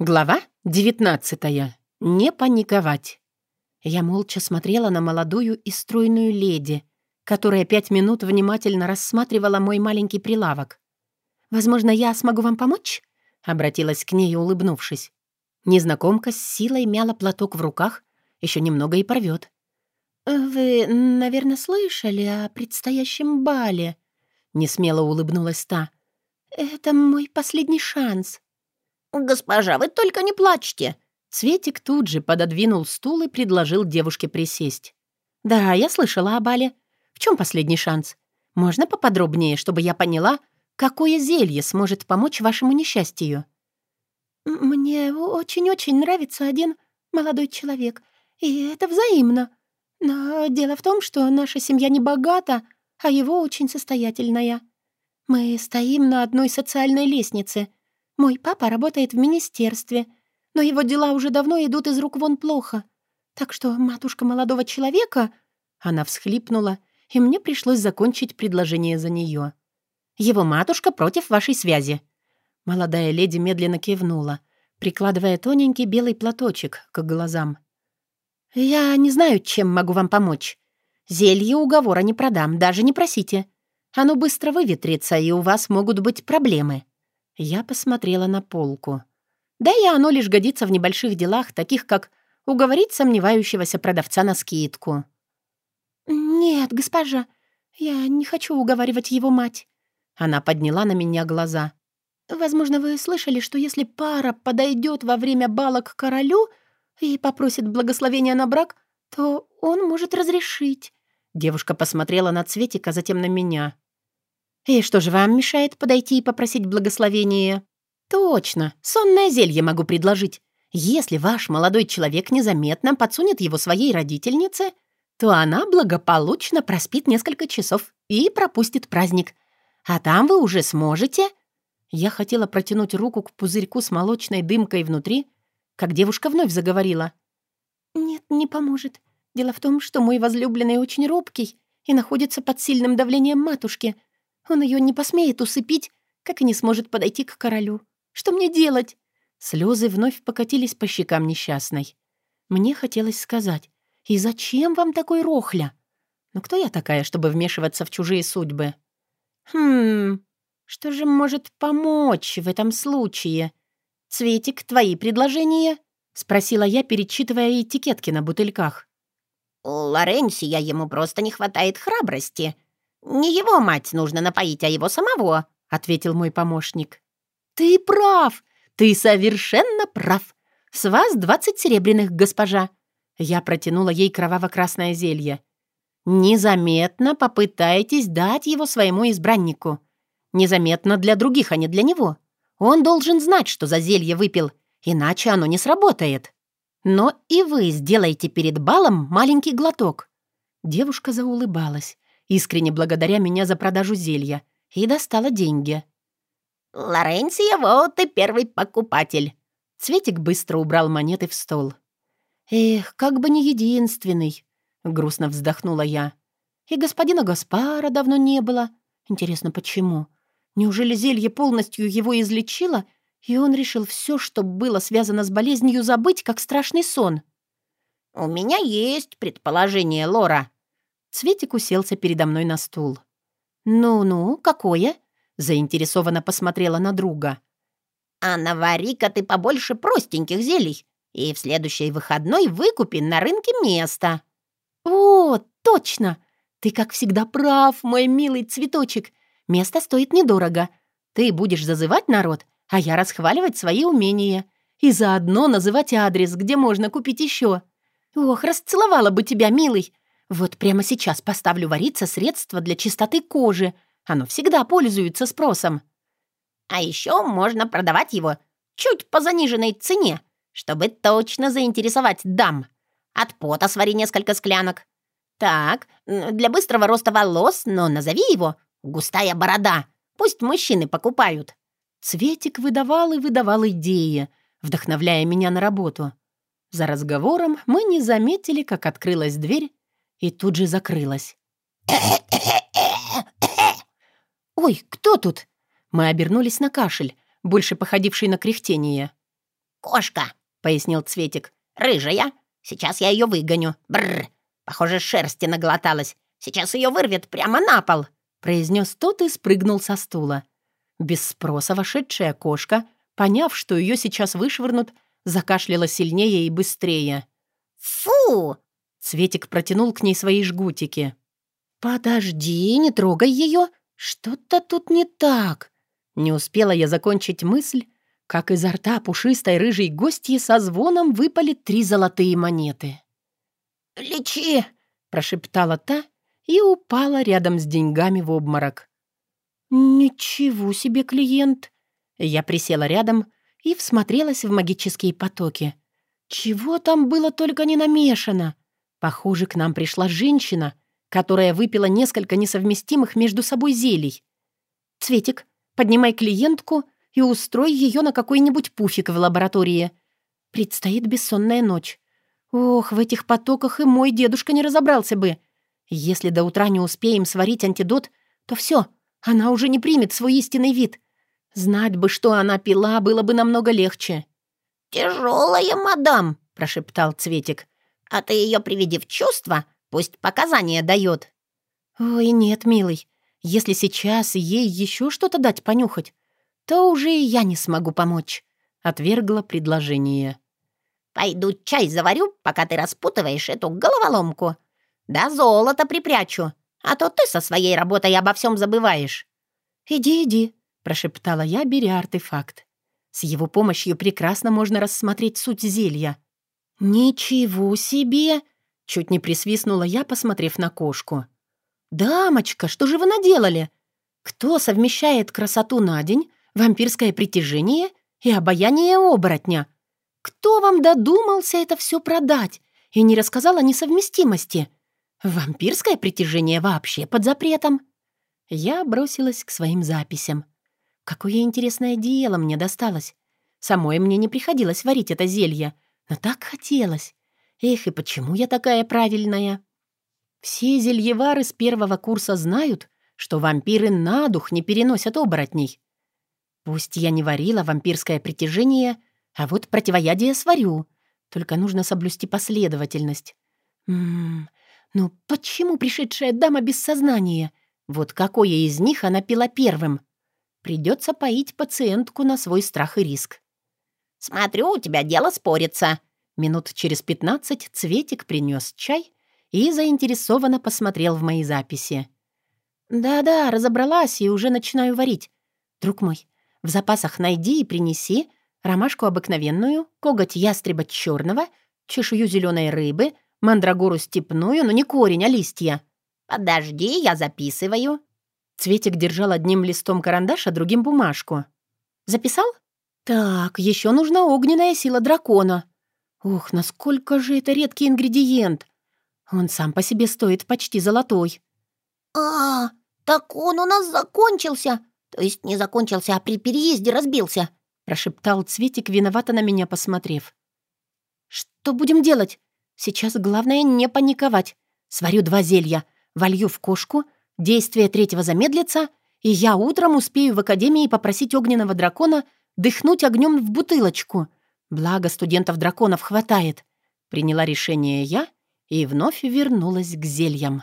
Глава 19. Не паниковать. Я молча смотрела на молодую и стройную леди, которая пять минут внимательно рассматривала мой маленький прилавок. «Возможно, я смогу вам помочь?» — обратилась к ней, улыбнувшись. Незнакомка с силой мяла платок в руках, еще немного и порвет. «Вы, наверное, слышали о предстоящем бале?» — несмело улыбнулась та. «Это мой последний шанс». «Госпожа, вы только не плачьте!» Цветик тут же пододвинул стул и предложил девушке присесть. «Да, я слышала о бале. В чем последний шанс? Можно поподробнее, чтобы я поняла, какое зелье сможет помочь вашему несчастью?» «Мне очень-очень нравится один молодой человек, и это взаимно. Но дело в том, что наша семья не богата, а его очень состоятельная. Мы стоим на одной социальной лестнице — мой папа работает в министерстве, но его дела уже давно идут из рук вон плохо. Так что матушка молодого человека...» Она всхлипнула, и мне пришлось закончить предложение за нее. «Его матушка против вашей связи». Молодая леди медленно кивнула, прикладывая тоненький белый платочек к глазам. «Я не знаю, чем могу вам помочь. Зелье уговора не продам, даже не просите. Оно быстро выветрится, и у вас могут быть проблемы». Я посмотрела на полку. Да и оно лишь годится в небольших делах, таких как уговорить сомневающегося продавца на скидку. «Нет, госпожа, я не хочу уговаривать его мать». Она подняла на меня глаза. «Возможно, вы слышали, что если пара подойдет во время бала к королю и попросит благословения на брак, то он может разрешить». Девушка посмотрела на Цветика, затем на меня. «И что же вам мешает подойти и попросить благословения?» «Точно, сонное зелье могу предложить. Если ваш молодой человек незаметно подсунет его своей родительнице, то она благополучно проспит несколько часов и пропустит праздник. А там вы уже сможете...» Я хотела протянуть руку к пузырьку с молочной дымкой внутри, как девушка вновь заговорила. «Нет, не поможет. Дело в том, что мой возлюбленный очень робкий и находится под сильным давлением матушки. Он ее не посмеет усыпить, как и не сможет подойти к королю. Что мне делать?» Слезы вновь покатились по щекам несчастной. Мне хотелось сказать, «И зачем вам такой рохля?» Но кто я такая, чтобы вмешиваться в чужие судьбы? «Хм, что же может помочь в этом случае? Цветик, твои предложения?» — спросила я, перечитывая этикетки на бутыльках. «У Лоренсия ему просто не хватает храбрости», «Не его мать нужно напоить, а его самого», — ответил мой помощник. «Ты прав! Ты совершенно прав! С вас двадцать серебряных, госпожа!» Я протянула ей кроваво-красное зелье. «Незаметно попытайтесь дать его своему избраннику. Незаметно для других, а не для него. Он должен знать, что за зелье выпил, иначе оно не сработает. Но и вы сделайте перед балом маленький глоток». Девушка заулыбалась искренне благодаря меня за продажу зелья, и достала деньги. «Лоренсия, вот и первый покупатель!» Цветик быстро убрал монеты в стол. «Эх, как бы не единственный!» — грустно вздохнула я. «И господина Гаспара давно не было. Интересно, почему? Неужели зелье полностью его излечило, и он решил все, что было связано с болезнью, забыть, как страшный сон?» «У меня есть предположение, Лора», Цветик уселся передо мной на стул. «Ну-ну, какое?» — заинтересованно посмотрела на друга. «А навари-ка ты побольше простеньких зелий, и в следующий выходной выкупи на рынке место». «О, точно! Ты, как всегда, прав, мой милый цветочек. Место стоит недорого. Ты будешь зазывать народ, а я расхваливать свои умения. И заодно называть адрес, где можно купить еще. Ох, расцеловала бы тебя, милый. Вот прямо сейчас поставлю вариться средство для чистоты кожи. Оно всегда пользуется спросом. А еще можно продавать его чуть по заниженной цене, чтобы точно заинтересовать дам. От пота свари несколько склянок. Так, для быстрого роста волос, но назови его «густая борода». Пусть мужчины покупают. Цветик выдавал и выдавал идеи, вдохновляя меня на работу. За разговором мы не заметили, как открылась дверь, и тут же закрылась. «Ой, кто тут?» Мы обернулись на кашель, больше походивший на кряхтение. кошка», — пояснил Цветик. «Рыжая. Сейчас я ее выгоню. Бррр. Похоже, шерсти наглоталась. Сейчас ее вырвет прямо на пол», — произнес тот и спрыгнул со стула. Без спроса вошедшая кошка, поняв, что ее сейчас вышвырнут, закашляла сильнее и быстрее. «Фу!» — Цветик протянул к ней свои жгутики. «Подожди, не трогай ее. Что-то тут не так». Не успела я закончить мысль, как изо рта пушистой рыжей гостьи со звоном выпали три золотые монеты. «Лечи!» — прошептала та и упала рядом с деньгами в обморок. «Ничего себе, клиент!» Я присела рядом и всмотрелась в магические потоки. Чего там было только не намешано? Похоже, к нам пришла женщина, которая выпила несколько несовместимых между собой зелий. «Цветик, поднимай клиентку и устрой ее на какой-нибудь пуфик в лаборатории. Предстоит бессонная ночь. Ох, в этих потоках и мой дедушка не разобрался бы. Если до утра не успеем сварить антидот, то все, она уже не примет свой истинный вид. Знать бы, что она пила, было бы намного легче. «Тяжелая, мадам», — прошептал Цветик. «А ты ее приведи в чувство, пусть показания дает». «Ой, нет, милый, если сейчас ей еще что-то дать понюхать, то уже и я не смогу помочь», — отвергла предложение. «Пойду чай заварю, пока ты распутываешь эту головоломку. Да золото припрячу, а то ты со своей работой обо всем забываешь». «Иди, иди», — прошептала я, беря артефакт. С его помощью прекрасно можно рассмотреть суть зелья. «Ничего себе!» — чуть не присвистнула я, посмотрев на кошку. «Дамочка, что же вы наделали? Кто совмещает красоту на день, вампирское притяжение и обаяние оборотня? Кто вам додумался это все продать и не рассказал о несовместимости? Вампирское притяжение вообще под запретом». Я бросилась к своим записям. Какое интересное дело мне досталось. Самой мне не приходилось варить это зелье, но так хотелось. Эх, и почему я такая правильная? Все зельевары с первого курса знают, что вампиры на дух не переносят оборотней. Пусть я не варила вампирское притяжение, а вот противоядие сварю. Только нужно соблюсти последовательность. Ммм, ну почему пришедшая дама без сознания? Вот какое из них она пила первым? Придется поить пациентку на свой страх и риск. «Смотрю, у тебя дело спорится». Минут через пятнадцать Цветик принес чай и заинтересованно посмотрел в мои записи. «Да-да, разобралась и уже начинаю варить. Друг мой, в запасах найди и принеси ромашку обыкновенную, коготь ястреба черного, чешую зеленой рыбы, мандрагору степную, но не корень, а листья». «Подожди, я записываю». Цветик держал одним листом карандаш, а другим бумажку. «Записал? Так, еще нужна огненная сила дракона. Ух, насколько же это редкий ингредиент. Он сам по себе стоит почти золотой». «А, так он у нас закончился. То есть не закончился, а при переезде разбился», прошептал Цветик, виновато на меня посмотрев. «Что будем делать? Сейчас главное не паниковать. Сварю два зелья, волью в кошку, Действие третьего замедлится, и я утром успею в академии попросить огненного дракона дыхнуть огнем в бутылочку. Благо студентов-драконов хватает. Приняла решение я и вновь вернулась к зельям.